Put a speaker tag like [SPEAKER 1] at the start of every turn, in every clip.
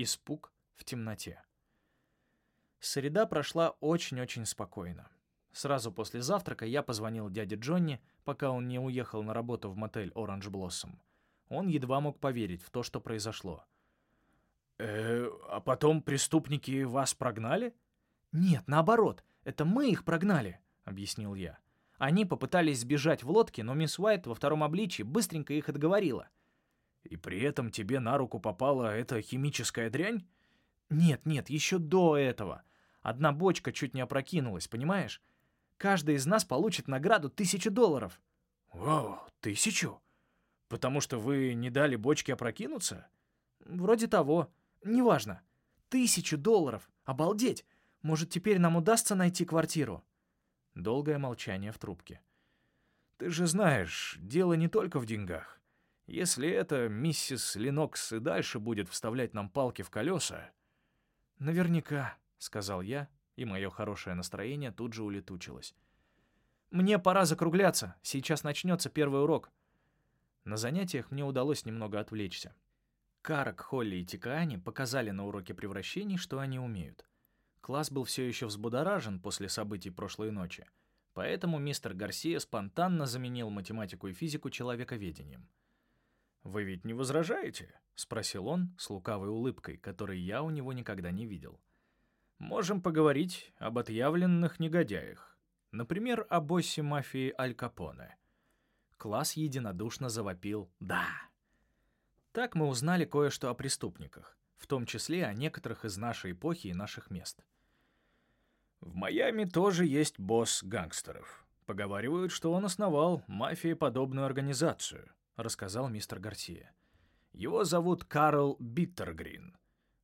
[SPEAKER 1] Испуг в темноте. Среда прошла очень-очень спокойно. Сразу после завтрака я позвонил дяде Джонни, пока он не уехал на работу в мотель «Оранж Блоссом». Он едва мог поверить в то, что произошло. «Э, а потом преступники вас прогнали?» «Нет, наоборот, это мы их прогнали», — объяснил я. Они попытались сбежать в лодке, но мисс Уайт во втором обличии быстренько их отговорила. «И при этом тебе на руку попала эта химическая дрянь?» «Нет, нет, еще до этого. Одна бочка чуть не опрокинулась, понимаешь? Каждый из нас получит награду тысячу долларов». «Вау, тысячу? Потому что вы не дали бочке опрокинуться?» «Вроде того. Неважно. Тысячу долларов. Обалдеть! Может, теперь нам удастся найти квартиру?» Долгое молчание в трубке. «Ты же знаешь, дело не только в деньгах. Если это миссис Ленокс и дальше будет вставлять нам палки в колеса...» «Наверняка», — сказал я, и мое хорошее настроение тут же улетучилось. «Мне пора закругляться. Сейчас начнется первый урок». На занятиях мне удалось немного отвлечься. Карак, Холли и Тикаани показали на уроке превращений, что они умеют. Класс был все еще взбудоражен после событий прошлой ночи, поэтому мистер Гарсия спонтанно заменил математику и физику человековедением. «Вы ведь не возражаете?» — спросил он с лукавой улыбкой, которой я у него никогда не видел. «Можем поговорить об отъявленных негодяях. Например, о боссе мафии Аль Капоне». Класс единодушно завопил «Да!». Так мы узнали кое-что о преступниках, в том числе о некоторых из нашей эпохи и наших мест. В Майами тоже есть босс гангстеров. Поговаривают, что он основал мафиеподобную организацию, рассказал мистер Гарсия. Его зовут Карл Биттергрин.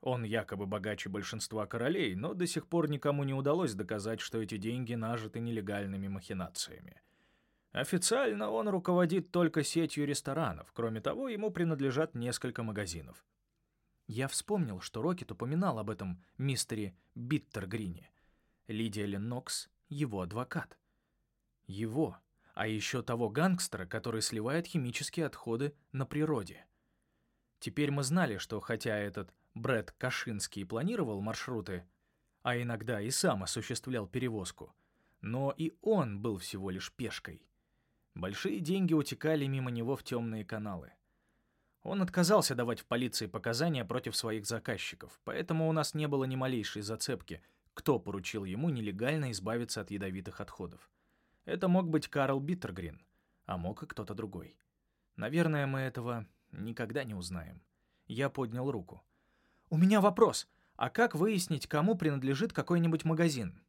[SPEAKER 1] Он якобы богаче большинства королей, но до сих пор никому не удалось доказать, что эти деньги нажиты нелегальными махинациями. Официально он руководит только сетью ресторанов. Кроме того, ему принадлежат несколько магазинов. Я вспомнил, что Рокет упоминал об этом мистере Биттергрине. Лидия Леннокс — его адвокат. Его, а еще того гангстера, который сливает химические отходы на природе. Теперь мы знали, что хотя этот Брэд Кашинский планировал маршруты, а иногда и сам осуществлял перевозку, но и он был всего лишь пешкой. Большие деньги утекали мимо него в темные каналы. Он отказался давать в полиции показания против своих заказчиков, поэтому у нас не было ни малейшей зацепки, кто поручил ему нелегально избавиться от ядовитых отходов. Это мог быть Карл Биттергрин, а мог и кто-то другой. Наверное, мы этого никогда не узнаем. Я поднял руку. «У меня вопрос. А как выяснить, кому принадлежит какой-нибудь магазин?»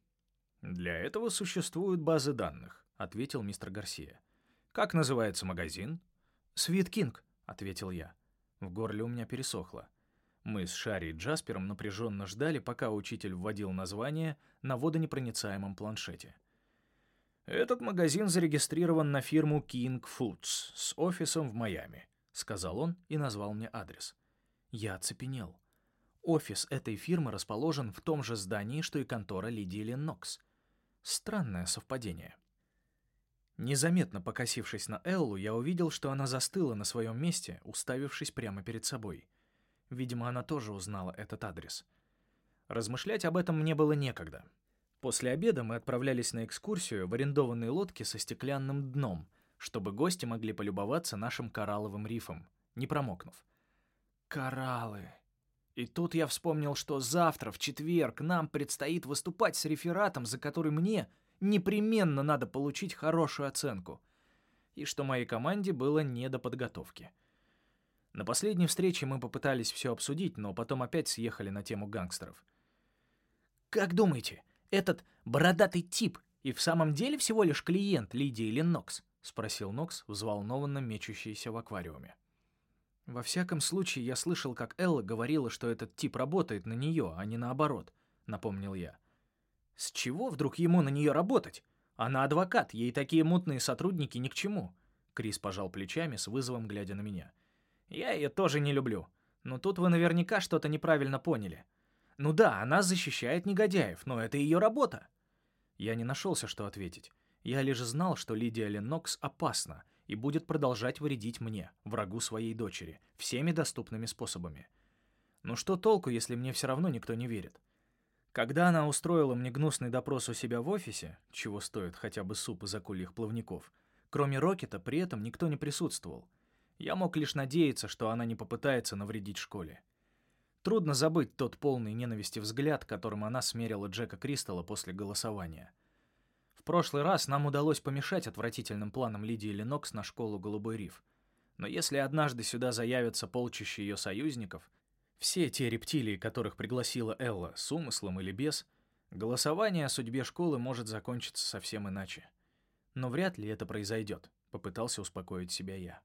[SPEAKER 1] «Для этого существуют базы данных», — ответил мистер Гарсия. «Как называется магазин?» «Свит Кинг», — ответил я. В горле у меня пересохло. Мы с Шарри и Джаспером напряженно ждали, пока учитель вводил название на водонепроницаемом планшете. «Этот магазин зарегистрирован на фирму King Foods с офисом в Майами», — сказал он и назвал мне адрес. Я оцепенел. Офис этой фирмы расположен в том же здании, что и контора Лидии Леннокс. Странное совпадение. Незаметно покосившись на Эллу, я увидел, что она застыла на своем месте, уставившись прямо перед собой. Видимо, она тоже узнала этот адрес. Размышлять об этом мне было некогда. После обеда мы отправлялись на экскурсию в арендованной лодке со стеклянным дном, чтобы гости могли полюбоваться нашим коралловым рифом, не промокнув. Кораллы. И тут я вспомнил, что завтра, в четверг, нам предстоит выступать с рефератом, за который мне непременно надо получить хорошую оценку. И что моей команде было не до подготовки. На последней встрече мы попытались все обсудить, но потом опять съехали на тему гангстеров. «Как думаете, этот бородатый тип и в самом деле всего лишь клиент Лидии или Нокс?» — спросил Нокс, взволнованно мечущийся в аквариуме. «Во всяком случае, я слышал, как Элла говорила, что этот тип работает на нее, а не наоборот», — напомнил я. С чего вдруг ему на нее работать? Она адвокат, ей такие мутные сотрудники ни к чему. Крис пожал плечами с вызовом, глядя на меня. Я ее тоже не люблю. Но тут вы наверняка что-то неправильно поняли. Ну да, она защищает негодяев, но это ее работа. Я не нашелся, что ответить. Я лишь знал, что Лидия Леннокс опасна и будет продолжать вредить мне, врагу своей дочери, всеми доступными способами. Но что толку, если мне все равно никто не верит? Когда она устроила мне гнусный допрос у себя в офисе, чего стоит хотя бы суп из акульих плавников, кроме Рокета при этом никто не присутствовал. Я мог лишь надеяться, что она не попытается навредить школе. Трудно забыть тот полный ненависти взгляд, которым она смерила Джека Кристалла после голосования. В прошлый раз нам удалось помешать отвратительным планам Лидии Ленокс на школу «Голубой риф». Но если однажды сюда заявятся полчища ее союзников, все те рептилии, которых пригласила Элла, с умыслом или без, голосование о судьбе школы может закончиться совсем иначе. Но вряд ли это произойдет, попытался успокоить себя я.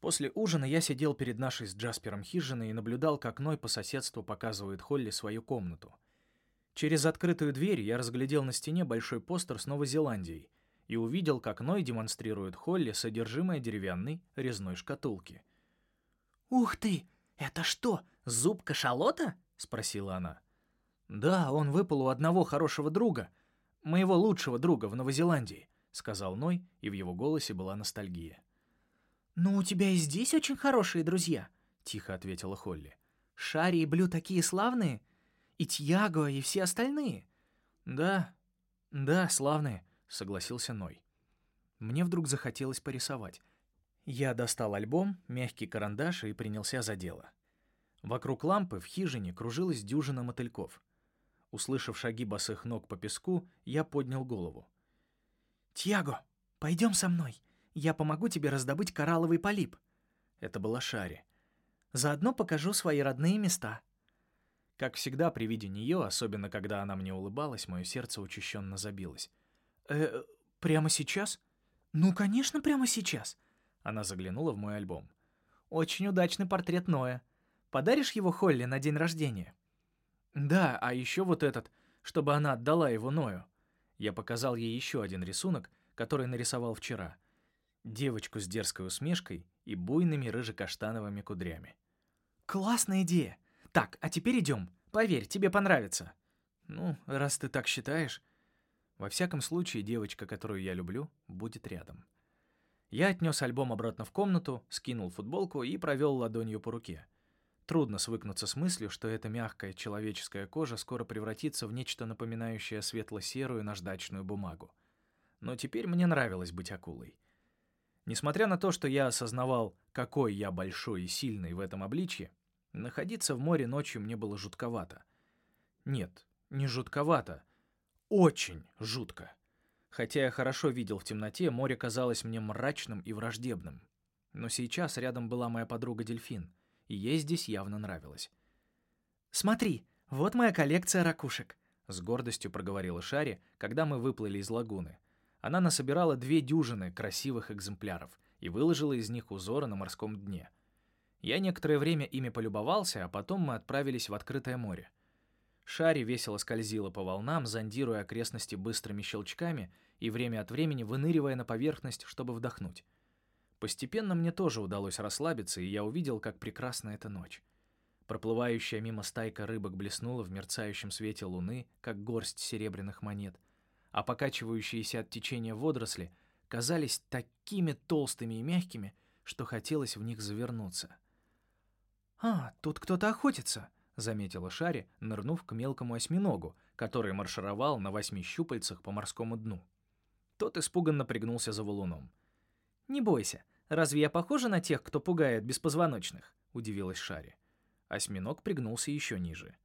[SPEAKER 1] После ужина я сидел перед нашей с Джаспером хижиной и наблюдал, как Ной по соседству показывает Холли свою комнату. Через открытую дверь я разглядел на стене большой постер с Новой Зеландией и увидел, как Ной демонстрирует Холли содержимое деревянной резной шкатулки.
[SPEAKER 2] «Ух ты! «Это что, зуб кашалота?» — спросила она.
[SPEAKER 1] «Да, он выпал у одного хорошего друга, моего лучшего друга в Новозеландии», — сказал Ной, и в его голосе была ностальгия.
[SPEAKER 2] «Ну, у тебя и здесь очень хорошие друзья», — тихо ответила Холли. «Шари и Блю такие славные, и Тьяго, и все остальные».
[SPEAKER 1] «Да, да, славные», — согласился Ной. Мне вдруг захотелось порисовать. Я достал альбом, мягкий карандаш и принялся за дело. Вокруг лампы в хижине кружилась дюжина мотыльков. Услышав шаги босых ног по песку, я поднял голову.
[SPEAKER 2] «Тьяго, пойдем со мной. Я помогу тебе раздобыть коралловый полип».
[SPEAKER 1] Это была Шари.
[SPEAKER 2] «Заодно покажу свои родные места».
[SPEAKER 1] Как всегда при виде нее, особенно когда она мне улыбалась, мое сердце учащенно забилось.
[SPEAKER 2] «Э, прямо сейчас?» «Ну, конечно, прямо сейчас.
[SPEAKER 1] Она заглянула в мой альбом.
[SPEAKER 2] «Очень удачный портрет Ноя. Подаришь его Холли на день рождения?»
[SPEAKER 1] «Да, а еще вот этот, чтобы она отдала его Ною». Я показал ей еще один рисунок, который нарисовал вчера. Девочку с дерзкой усмешкой и буйными рыжекаштановыми кудрями.
[SPEAKER 2] «Классная идея! Так, а теперь идем. Поверь, тебе понравится».
[SPEAKER 1] «Ну, раз ты так считаешь...» Во всяком случае, девочка, которую я люблю, будет рядом. Я отнес альбом обратно в комнату, скинул футболку и провел ладонью по руке. Трудно свыкнуться с мыслью, что эта мягкая человеческая кожа скоро превратится в нечто напоминающее светло-серую наждачную бумагу. Но теперь мне нравилось быть акулой. Несмотря на то, что я осознавал, какой я большой и сильный в этом обличье, находиться в море ночью мне было жутковато. Нет, не жутковато. Очень жутко. Хотя я хорошо видел в темноте, море казалось мне мрачным и враждебным. Но сейчас рядом была моя подруга-дельфин, и ей здесь явно нравилось.
[SPEAKER 2] «Смотри, вот моя коллекция ракушек», —
[SPEAKER 1] с гордостью проговорила Шари, когда мы выплыли из лагуны. Она насобирала две дюжины красивых экземпляров и выложила из них узоры на морском дне. Я некоторое время ими полюбовался, а потом мы отправились в открытое море. Шари весело скользила по волнам, зондируя окрестности быстрыми щелчками и время от времени выныривая на поверхность, чтобы вдохнуть. Постепенно мне тоже удалось расслабиться, и я увидел, как прекрасна эта ночь. Проплывающая мимо стайка рыбок блеснула в мерцающем свете луны, как горсть серебряных монет, а покачивающиеся от течения водоросли казались такими толстыми и мягкими, что хотелось в них завернуться.
[SPEAKER 2] «А, тут кто-то охотится», —
[SPEAKER 1] заметила Шари, нырнув к мелкому осьминогу, который маршировал на восьми щупальцах по морскому дну. Тот испуганно пригнулся за валуном.
[SPEAKER 2] «Не бойся, разве я похожа на тех, кто пугает беспозвоночных?» — удивилась Шари.
[SPEAKER 1] Осьминог пригнулся еще ниже.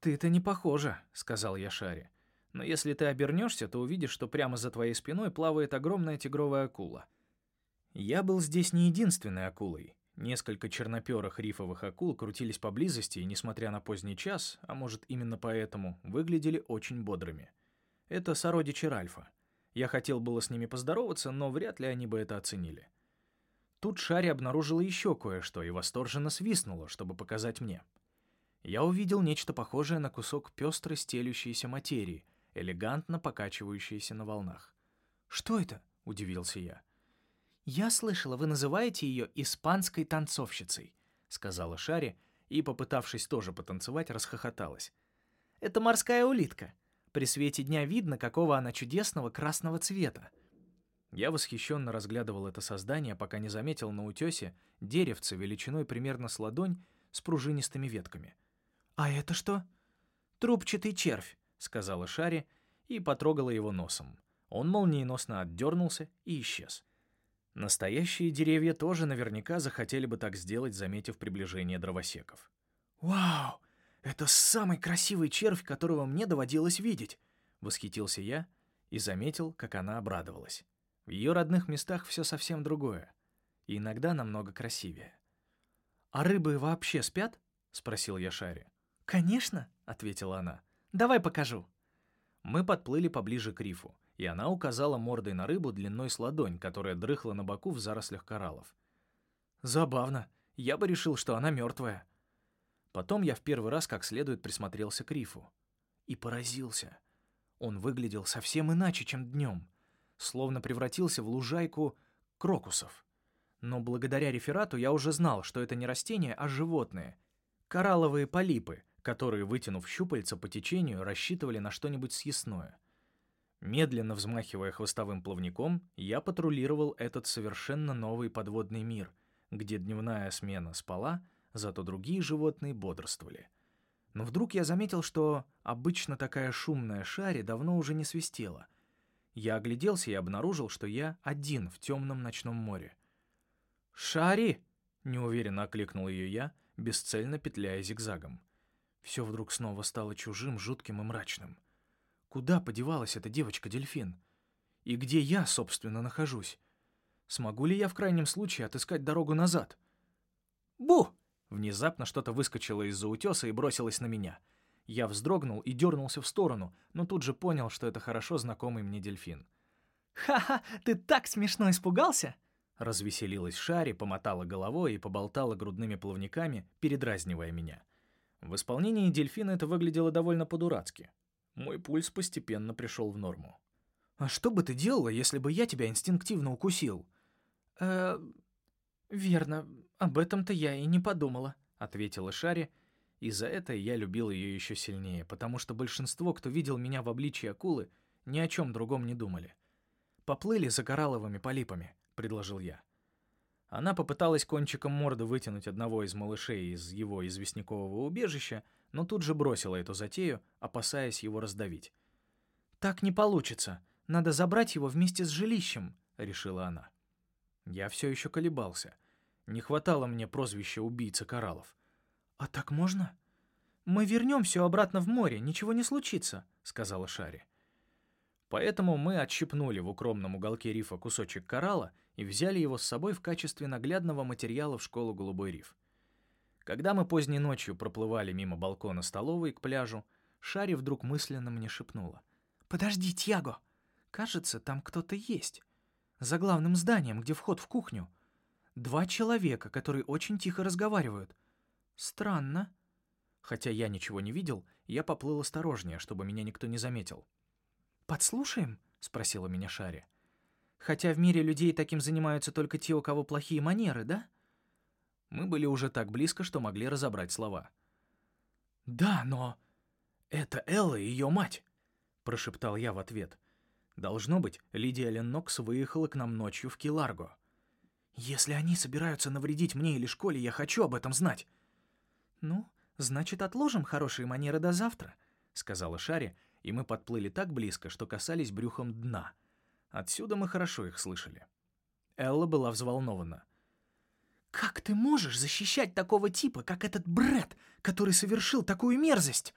[SPEAKER 2] «Ты-то не похожа», — сказал
[SPEAKER 1] я Шаре. «Но если ты обернешься, то увидишь, что прямо за твоей спиной плавает огромная тигровая акула». Я был здесь не единственной акулой. Несколько черноперых рифовых акул крутились поблизости и, несмотря на поздний час, а может именно поэтому, выглядели очень бодрыми. Это сородичи Ральфа. Я хотел было с ними поздороваться, но вряд ли они бы это оценили. Тут Шари обнаружила еще кое-что и восторженно свистнула, чтобы показать мне. Я увидел нечто похожее на кусок пестрой стелющейся материи, элегантно покачивающейся на волнах.
[SPEAKER 2] «Что это?» — удивился я. «Я слышала, вы называете ее испанской танцовщицей», — сказала Шари и, попытавшись тоже потанцевать, расхохоталась. «Это морская улитка. При свете дня видно, какого она чудесного красного цвета.
[SPEAKER 1] Я восхищенно разглядывал это создание, пока не заметил на утесе деревце величиной примерно с ладонь с пружинистыми ветками.
[SPEAKER 2] «А это что?»
[SPEAKER 1] «Трубчатый червь», — сказала Шари и потрогала его носом. Он молниеносно отдернулся и исчез. Настоящие деревья тоже наверняка захотели бы так сделать, заметив приближение дровосеков.
[SPEAKER 2] «Вау! Это самый красивый червь, которого мне доводилось видеть!» — восхитился я и заметил, как она обрадовалась.
[SPEAKER 1] В ее родных местах все совсем другое, и иногда намного красивее.
[SPEAKER 2] «А рыбы вообще спят?» — спросил я Шаре. «Конечно», — ответила она. «Давай покажу».
[SPEAKER 1] Мы подплыли поближе к рифу, и она указала мордой на рыбу длиной с ладонь, которая дрыхла на боку в зарослях кораллов.
[SPEAKER 2] «Забавно. Я бы решил, что она мертвая».
[SPEAKER 1] Потом я в первый раз как следует присмотрелся к рифу. И поразился. Он выглядел совсем иначе, чем днем, словно превратился в лужайку крокусов. Но благодаря реферату я уже знал, что это не растения, а животные. Коралловые полипы, которые, вытянув щупальца по течению, рассчитывали на что-нибудь съестное. Медленно взмахивая хвостовым плавником, я патрулировал этот совершенно новый подводный мир, где дневная смена спала, зато другие животные бодрствовали. Но вдруг я заметил, что обычно такая шумная шаре давно уже не свистела. Я огляделся и обнаружил, что я один в темном ночном море.
[SPEAKER 2] «Шари!»
[SPEAKER 1] — неуверенно окликнул ее я, бесцельно петляя зигзагом. Все вдруг снова стало чужим, жутким и мрачным. Куда подевалась эта девочка-дельфин? И где я, собственно, нахожусь? Смогу ли я в крайнем случае отыскать дорогу назад?
[SPEAKER 2] «Бу!»
[SPEAKER 1] Внезапно что-то выскочило из-за утеса и бросилось на меня. Я вздрогнул и дернулся в сторону, но тут же понял, что это хорошо знакомый мне дельфин.
[SPEAKER 2] «Ха-ха, ты так смешно испугался!»
[SPEAKER 1] Развеселилась Шари, помотала головой и поболтала грудными плавниками, передразнивая меня. В исполнении дельфина это выглядело довольно по-дурацки. Мой пульс постепенно пришел в норму.
[SPEAKER 2] «А что бы ты делала, если бы я тебя инстинктивно укусил?» «Э, «Верно, об этом-то я и не подумала», —
[SPEAKER 1] ответила Шари, и за это я любил ее еще сильнее, потому что большинство, кто видел меня в обличии акулы, ни о чем другом не думали. «Поплыли за коралловыми полипами», — предложил я. Она попыталась кончиком морды вытянуть одного из малышей из его известнякового убежища, но тут же бросила эту затею, опасаясь его раздавить.
[SPEAKER 2] «Так не получится. Надо забрать его вместе с жилищем», — решила она.
[SPEAKER 1] Я все еще колебался. Не хватало мне прозвища убийца кораллов.
[SPEAKER 2] «А так можно?» «Мы вернем все обратно в море, ничего не случится», — сказала Шари.
[SPEAKER 1] Поэтому мы отщипнули в укромном уголке рифа кусочек коралла и взяли его с собой в качестве наглядного материала в школу «Голубой риф». Когда мы поздней ночью проплывали мимо балкона столовой к пляжу, Шари вдруг мысленно мне шепнула.
[SPEAKER 2] «Подожди, Тьяго! Кажется, там кто-то есть за главным зданием, где вход в кухню. Два человека, которые очень тихо разговаривают. Странно.
[SPEAKER 1] Хотя я ничего не видел, я поплыл осторожнее, чтобы меня никто не заметил.
[SPEAKER 2] «Подслушаем?» — спросила меня Шари. «Хотя в мире людей таким занимаются только те, у кого плохие манеры, да?»
[SPEAKER 1] Мы были уже так близко, что могли разобрать слова.
[SPEAKER 2] «Да, но это Элла и ее мать», —
[SPEAKER 1] прошептал я в ответ. Должно быть, Лидия Леннокс выехала к нам ночью в Киларго.
[SPEAKER 2] Если они собираются навредить мне или школе, я хочу об этом знать. Ну, значит, отложим хорошие манеры до завтра, сказала Шари, и мы подплыли так близко, что касались брюхом дна. Отсюда мы хорошо их слышали. Элла была взволнована. «Как ты можешь защищать такого типа, как этот Брэд, который совершил такую мерзость?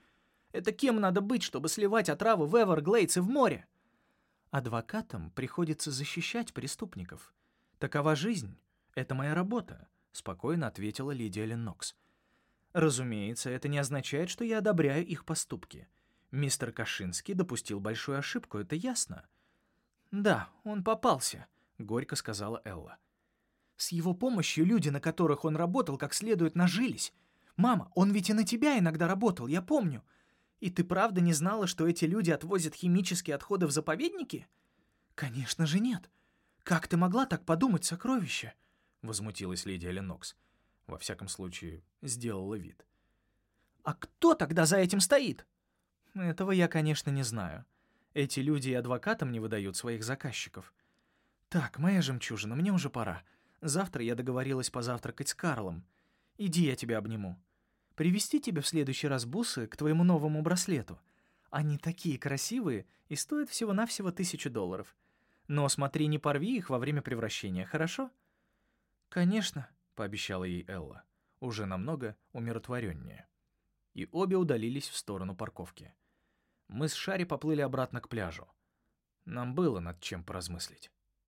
[SPEAKER 2] Это кем надо быть, чтобы сливать отраву в Эверглейдс и в море?» Адвокатам приходится защищать преступников. Такова жизнь. Это моя работа, спокойно ответила Лидия Леннокс. Разумеется, это не означает, что я одобряю их поступки. Мистер Кашинский допустил большую ошибку, это ясно. Да, он попался, горько сказала Элла. С его помощью люди, на которых он работал, как следует нажились. Мама, он ведь и на тебя иногда работал, я помню. И ты правда не знала, что эти люди отвозят химические отходы в заповедники? Конечно же нет. Как ты могла так подумать, сокровище? Возмутилась Лидия Ленокс. Во всяком случае, сделала вид. А кто тогда за этим стоит? Этого я, конечно, не знаю. Эти люди и адвокатам не выдают своих заказчиков. Так, моя жемчужина, мне уже пора. Завтра я договорилась позавтракать с Карлом. Иди, я тебя обниму. Привезти тебе в следующий раз бусы к твоему новому браслету. Они такие красивые и стоят всего-навсего тысячу долларов. Но смотри, не порви их во время превращения, хорошо?»
[SPEAKER 1] «Конечно», — пообещала ей Элла, уже намного умиротвореннее. И обе удалились в сторону парковки. Мы с Шари поплыли обратно к пляжу. Нам было над чем поразмыслить.